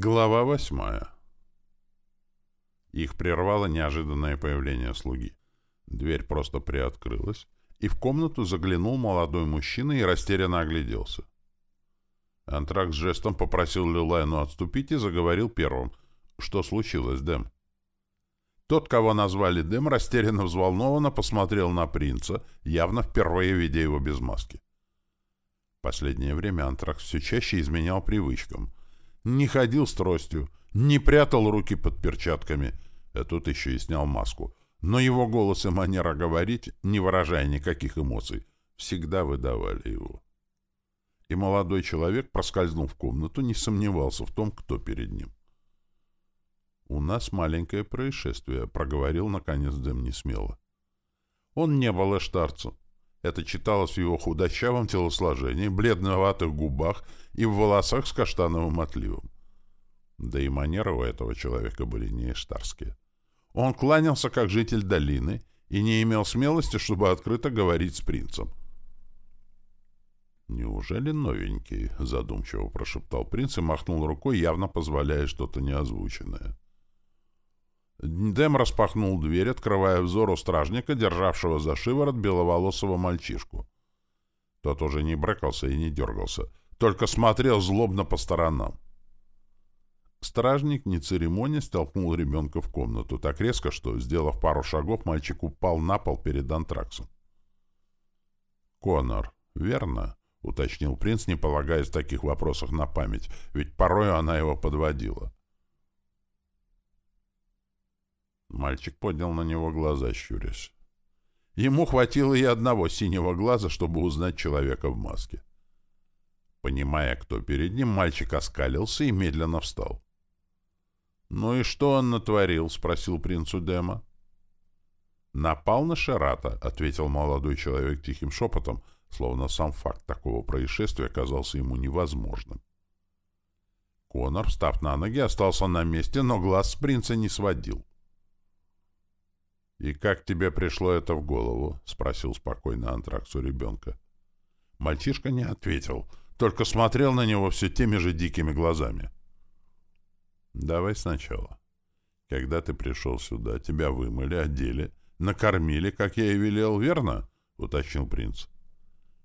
Глава восьмая. Их прервало неожиданное появление слуги. Дверь просто приоткрылась, и в комнату заглянул молодой мужчина и растерянно огляделся. Антракс жестом попросил Лилайну отступить и заговорил первым. «Что случилось, Дэм?» Тот, кого назвали Дэм, растерянно взволнованно посмотрел на принца, явно впервые видя его без маски. Последнее время Антракс все чаще изменял привычкам — не ходил с тростью, не прятал руки под перчатками, а тут еще и снял маску. Но его голос и манера говорить, не выражая никаких эмоций, всегда выдавали его. И молодой человек, проскользнув в комнату, не сомневался в том, кто перед ним. «У нас маленькое происшествие», — проговорил, наконец, Дэм несмело. Он не был эштарцем. Это читалось в его худощавом телосложении, бледноватых губах и в волосах с каштановым отливом. Да и манеры у этого человека были не эштарские. Он кланялся как житель долины и не имел смелости, чтобы открыто говорить с принцем. «Неужели новенький?» — задумчиво прошептал принц и махнул рукой, явно позволяя что-то неозвученное. Дэм распахнул дверь, открывая взору стражника, державшего за шиворот беловолосого мальчишку. Тот уже не брыкался и не дергался, только смотрел злобно по сторонам. Стражник, не церемонясь, столкнул ребенка в комнату так резко, что, сделав пару шагов, мальчик упал на пол перед антраксом. «Конор, верно?» — уточнил принц, не полагаясь в таких вопросах на память, ведь порой она его подводила. Мальчик поднял на него глаза, щурясь. Ему хватило и одного синего глаза, чтобы узнать человека в маске. Понимая, кто перед ним, мальчик оскалился и медленно встал. «Ну и что он натворил?» — спросил принц Удема. «Напал на Шерата», — ответил молодой человек тихим шепотом, словно сам факт такого происшествия казался ему невозможным. Конор, встав на ноги, остался на месте, но глаз с принца не сводил. «И как тебе пришло это в голову?» — спросил спокойно Антракс у ребенка. Мальчишка не ответил, только смотрел на него все теми же дикими глазами. «Давай сначала. Когда ты пришел сюда, тебя вымыли, одели, накормили, как я и велел, верно?» — уточнил принц.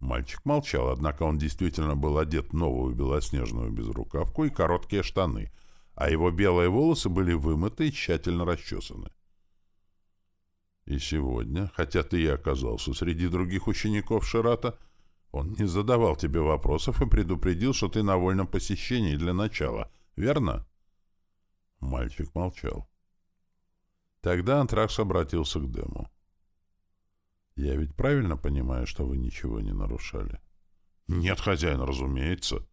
Мальчик молчал, однако он действительно был одет в новую белоснежную безрукавку и короткие штаны, а его белые волосы были вымыты и тщательно расчесаны. И сегодня, хотя ты и оказался среди других учеников Ширата, он не задавал тебе вопросов и предупредил, что ты на вольном посещении для начала, верно? Мальчик молчал. Тогда Антракс обратился к Дему. «Я ведь правильно понимаю, что вы ничего не нарушали?» «Нет, хозяин, разумеется».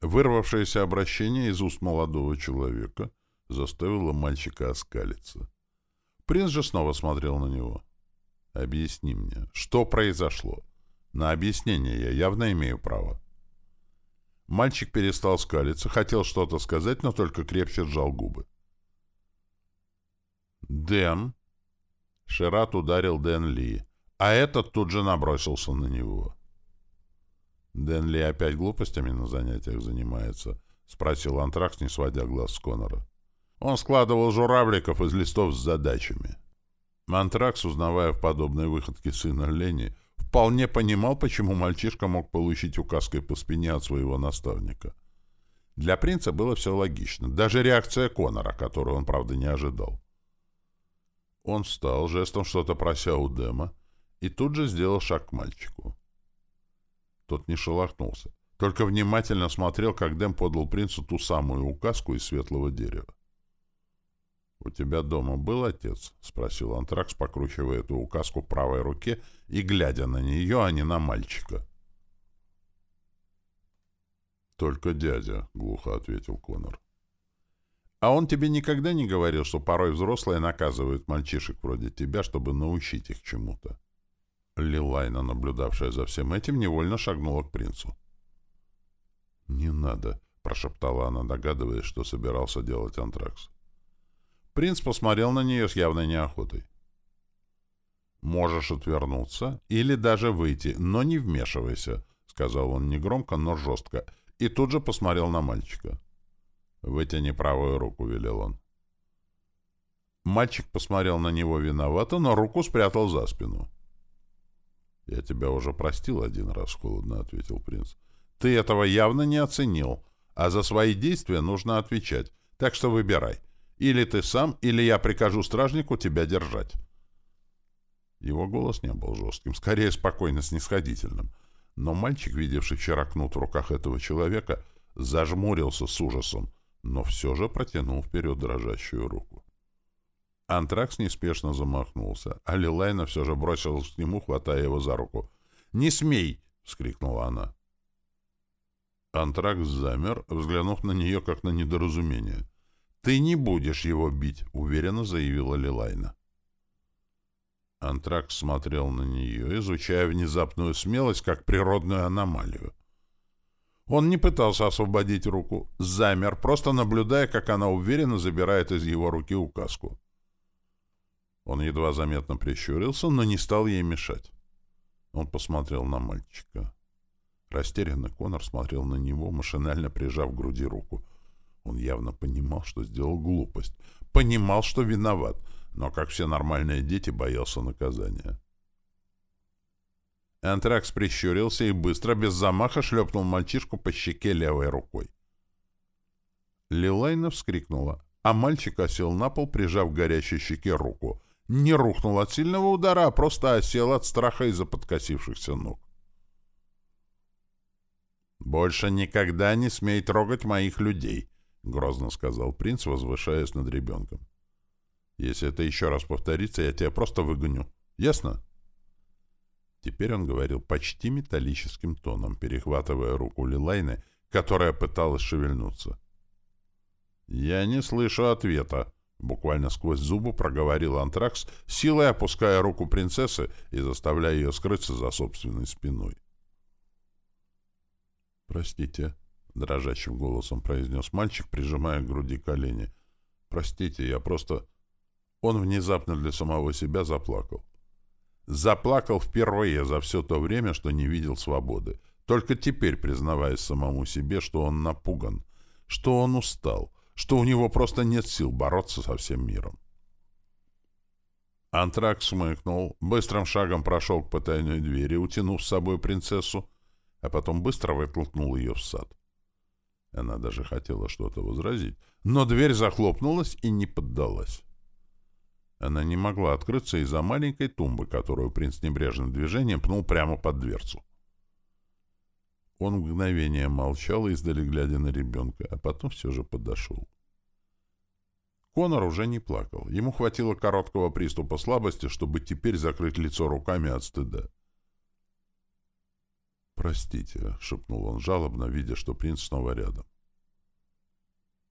Вырвавшееся обращение из уст молодого человека заставило мальчика оскалиться. Принц же снова смотрел на него. «Объясни мне, что произошло? На объяснение я явно имею право». Мальчик перестал скалиться, хотел что-то сказать, но только крепче сжал губы. «Дэн!» Шерат ударил Дэн Ли, а этот тут же набросился на него. «Дэн Ли опять глупостями на занятиях занимается?» — спросил Антракс, не сводя глаз с Конора. Он складывал журавликов из листов с задачами. Мантракс, узнавая в подобной выходке сына Лени, вполне понимал, почему мальчишка мог получить указкой по спине от своего наставника. Для принца было все логично, даже реакция Конора, которую он, правда, не ожидал. Он встал, жестом что-то прося у Дэма, и тут же сделал шаг к мальчику. Тот не шелохнулся, только внимательно смотрел, как Дэм подал принцу ту самую указку из светлого дерева. «У тебя дома был отец?» — спросил Антракс, покручивая эту указку правой руке и глядя на нее, а не на мальчика. «Только дядя», — глухо ответил Конор. «А он тебе никогда не говорил, что порой взрослые наказывают мальчишек вроде тебя, чтобы научить их чему-то?» Лилайна, наблюдавшая за всем этим, невольно шагнула к принцу. «Не надо», — прошептала она, догадываясь, что собирался делать Антракс. Принц посмотрел на нее с явной неохотой. «Можешь отвернуться или даже выйти, но не вмешивайся», — сказал он негромко, но жестко, и тут же посмотрел на мальчика. «Вытяни правую руку», — велел он. Мальчик посмотрел на него виновато, но руку спрятал за спину. «Я тебя уже простил один раз», — холодно ответил принц. «Ты этого явно не оценил, а за свои действия нужно отвечать, так что выбирай. Или ты сам, или я прикажу стражнику тебя держать». Его голос не был жестким, скорее спокойно снисходительным. Но мальчик, видевший вчера кнут в руках этого человека, зажмурился с ужасом, но все же протянул вперед дрожащую руку. Антракс неспешно замахнулся, а Лилайна все же бросилась к нему, хватая его за руку. «Не смей!» — вскрикнула она. Антракс замер, взглянув на нее, как на недоразумение. «Ты не будешь его бить», — уверенно заявила Лилайна. Антракс смотрел на нее, изучая внезапную смелость как природную аномалию. Он не пытался освободить руку, замер, просто наблюдая, как она уверенно забирает из его руки указку. Он едва заметно прищурился, но не стал ей мешать. Он посмотрел на мальчика. Растерянный Конор смотрел на него, машинально прижав к груди руку. Он явно понимал, что сделал глупость. Понимал, что виноват, но, как все нормальные дети, боялся наказания. Антракс прищурился и быстро, без замаха, шлепнул мальчишку по щеке левой рукой. Лилайна вскрикнула, а мальчик осел на пол, прижав к горящей щеке руку. Не рухнул от сильного удара, а просто осел от страха из-за подкосившихся ног. «Больше никогда не смей трогать моих людей», — грозно сказал принц, возвышаясь над ребенком. «Если это еще раз повторится, я тебя просто выгоню. Ясно?» Теперь он говорил почти металлическим тоном, перехватывая руку Лилайны, которая пыталась шевельнуться. «Я не слышу ответа», — буквально сквозь зубы проговорил Антракс, силой опуская руку принцессы и заставляя ее скрыться за собственной спиной. «Простите», — дрожащим голосом произнес мальчик, прижимая к груди колени. «Простите, я просто...» Он внезапно для самого себя заплакал. Заплакал впервые за все то время, что не видел свободы. Только теперь признаваясь самому себе, что он напуган, что он устал, что у него просто нет сил бороться со всем миром. Антрак смыкнул, быстрым шагом прошел к потайной двери, утянув с собой принцессу, а потом быстро вытолкнул ее в сад. Она даже хотела что-то возразить, но дверь захлопнулась и не поддалась. Она не могла открыться из-за маленькой тумбы, которую принц небрежным движением пнул прямо под дверцу. Он мгновение молчал, издали глядя на ребенка, а потом все же подошел. Конор уже не плакал. Ему хватило короткого приступа слабости, чтобы теперь закрыть лицо руками от стыда. «Простите», — шепнул он жалобно, видя, что принц снова рядом.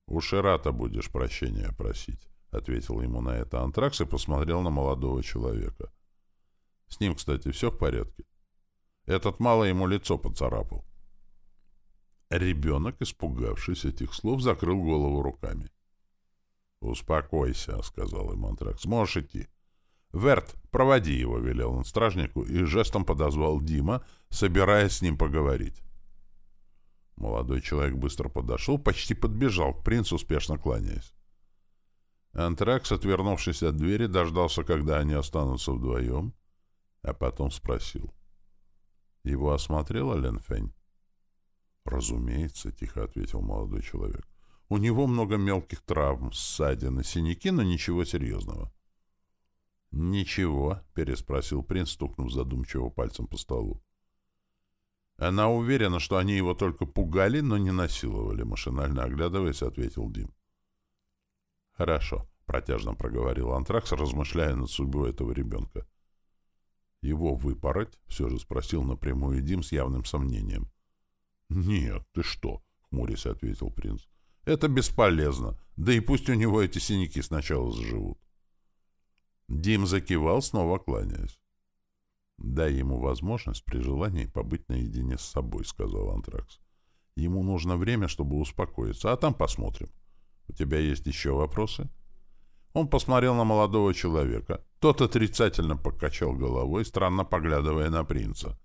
«У Ширата будешь прощения просить». — ответил ему на это Антракс и посмотрел на молодого человека. «С ним, кстати, все в порядке. Этот мало ему лицо поцарапал». Ребенок, испугавшись этих слов, закрыл голову руками. «Успокойся», — сказал ему Антракс. «Можешь идти». «Верт, проводи его», — велел он стражнику и жестом подозвал Дима, собираясь с ним поговорить. Молодой человек быстро подошел, почти подбежал к принцу, успешно кланяясь. Антракс, отвернувшись от двери, дождался, когда они останутся вдвоем, а потом спросил. Его осмотрела Ленфень? «Разумеется», — тихо ответил молодой человек. «У него много мелких травм, ссадин и синяки, но ничего серьезного». «Ничего», — переспросил принц, стукнув задумчиво пальцем по столу. «Она уверена, что они его только пугали, но не насиловали», — машинально оглядываясь, ответил Дим. «Хорошо», — протяжно проговорил Антракс, размышляя над судьбой этого ребенка. «Его выпороть?» — все же спросил напрямую Дим с явным сомнением. «Нет, ты что?» — хмурясь ответил принц. «Это бесполезно. Да и пусть у него эти синяки сначала заживут». Дим закивал, снова кланяясь. «Дай ему возможность при желании побыть наедине с собой», — сказал Антракс. «Ему нужно время, чтобы успокоиться, а там посмотрим». «У тебя есть еще вопросы?» Он посмотрел на молодого человека. Тот отрицательно покачал головой, странно поглядывая на принца.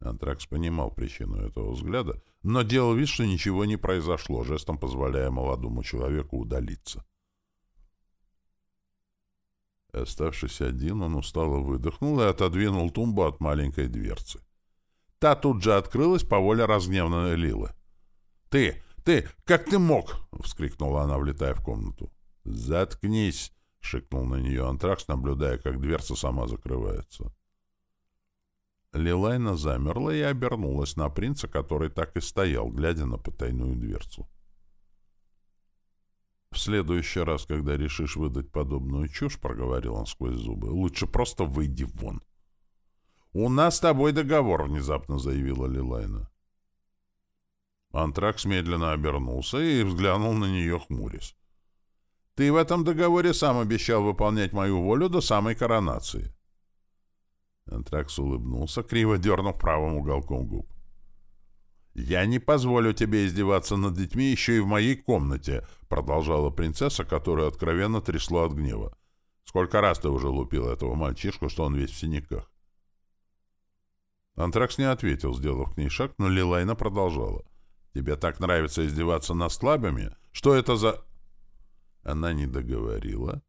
Антракс понимал причину этого взгляда, но делал вид, что ничего не произошло, жестом позволяя молодому человеку удалиться. Оставшись один, он устало выдохнул и отодвинул тумбу от маленькой дверцы. Та тут же открылась по воле разгневанной Лилы. «Ты! Ты! Как ты мог?» — вскрикнула она, влетая в комнату. «Заткнись!» — шикнул на нее антракс, наблюдая, как дверца сама закрывается. Лилайна замерла и обернулась на принца, который так и стоял, глядя на потайную дверцу. «В следующий раз, когда решишь выдать подобную чушь, — проговорил он сквозь зубы, — лучше просто выйди вон». «У нас с тобой договор», — внезапно заявила Лилайна. Антракс медленно обернулся и взглянул на нее, хмурясь. «Ты в этом договоре сам обещал выполнять мою волю до самой коронации». Антракс улыбнулся, криво дернув правым уголком губ. «Я не позволю тебе издеваться над детьми еще и в моей комнате», продолжала принцесса, которую откровенно трясло от гнева. «Сколько раз ты уже лупил этого мальчишку, что он весь в синяках?» Антракс не ответил, сделав к ней шаг, но Лилайна продолжала. «Тебе так нравится издеваться над слабыми? Что это за...» Она не договорила,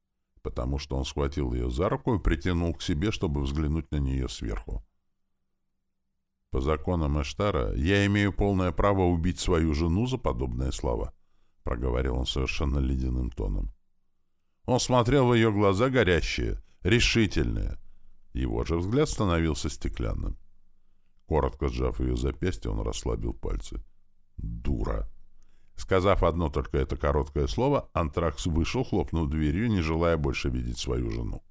потому что он схватил ее за руку и притянул к себе, чтобы взглянуть на нее сверху. «По законам Эштара я имею полное право убить свою жену за подобные слова», — проговорил он совершенно ледяным тоном. Он смотрел в ее глаза горящие, решительные. Его же взгляд становился стеклянным. Коротко сжав ее запястье, он расслабил пальцы. «Дура!» Сказав одно только это короткое слово, Антракс вышел, хлопнув дверью, не желая больше видеть свою жену.